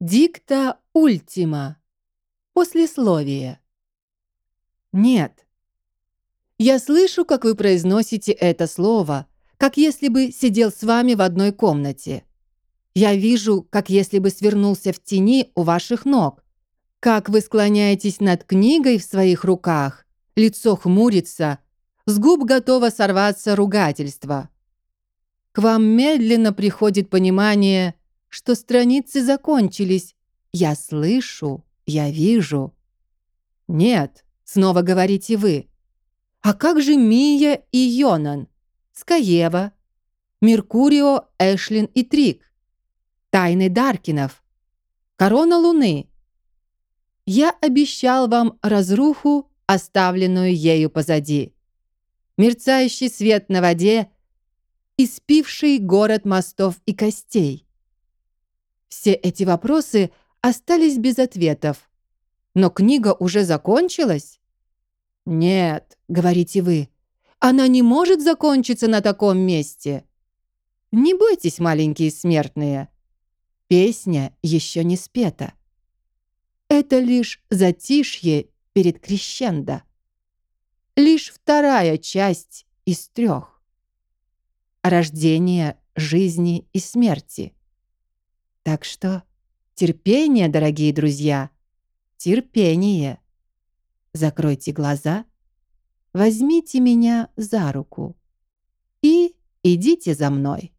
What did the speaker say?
Дикта ультима. Послесловие. Нет. Я слышу, как вы произносите это слово, как если бы сидел с вами в одной комнате. Я вижу, как если бы свернулся в тени у ваших ног, как вы склоняетесь над книгой в своих руках, лицо хмурится, с губ готово сорваться ругательство. К вам медленно приходит понимание, что страницы закончились. Я слышу, я вижу. Нет, снова говорите вы. А как же Мия и Йонан? Скаева, Меркурио, Эшлин и Трик? Тайны Даркинов? Корона Луны? Я обещал вам разруху, оставленную ею позади. Мерцающий свет на воде, испивший город мостов и костей. Все эти вопросы остались без ответов. Но книга уже закончилась? Нет, говорите вы, она не может закончиться на таком месте. Не бойтесь, маленькие смертные. Песня еще не спета. Это лишь затишье перед крещендо. Лишь вторая часть из трех. Рождение, жизни и смерти. Так что терпение, дорогие друзья, терпение. Закройте глаза, возьмите меня за руку и идите за мной.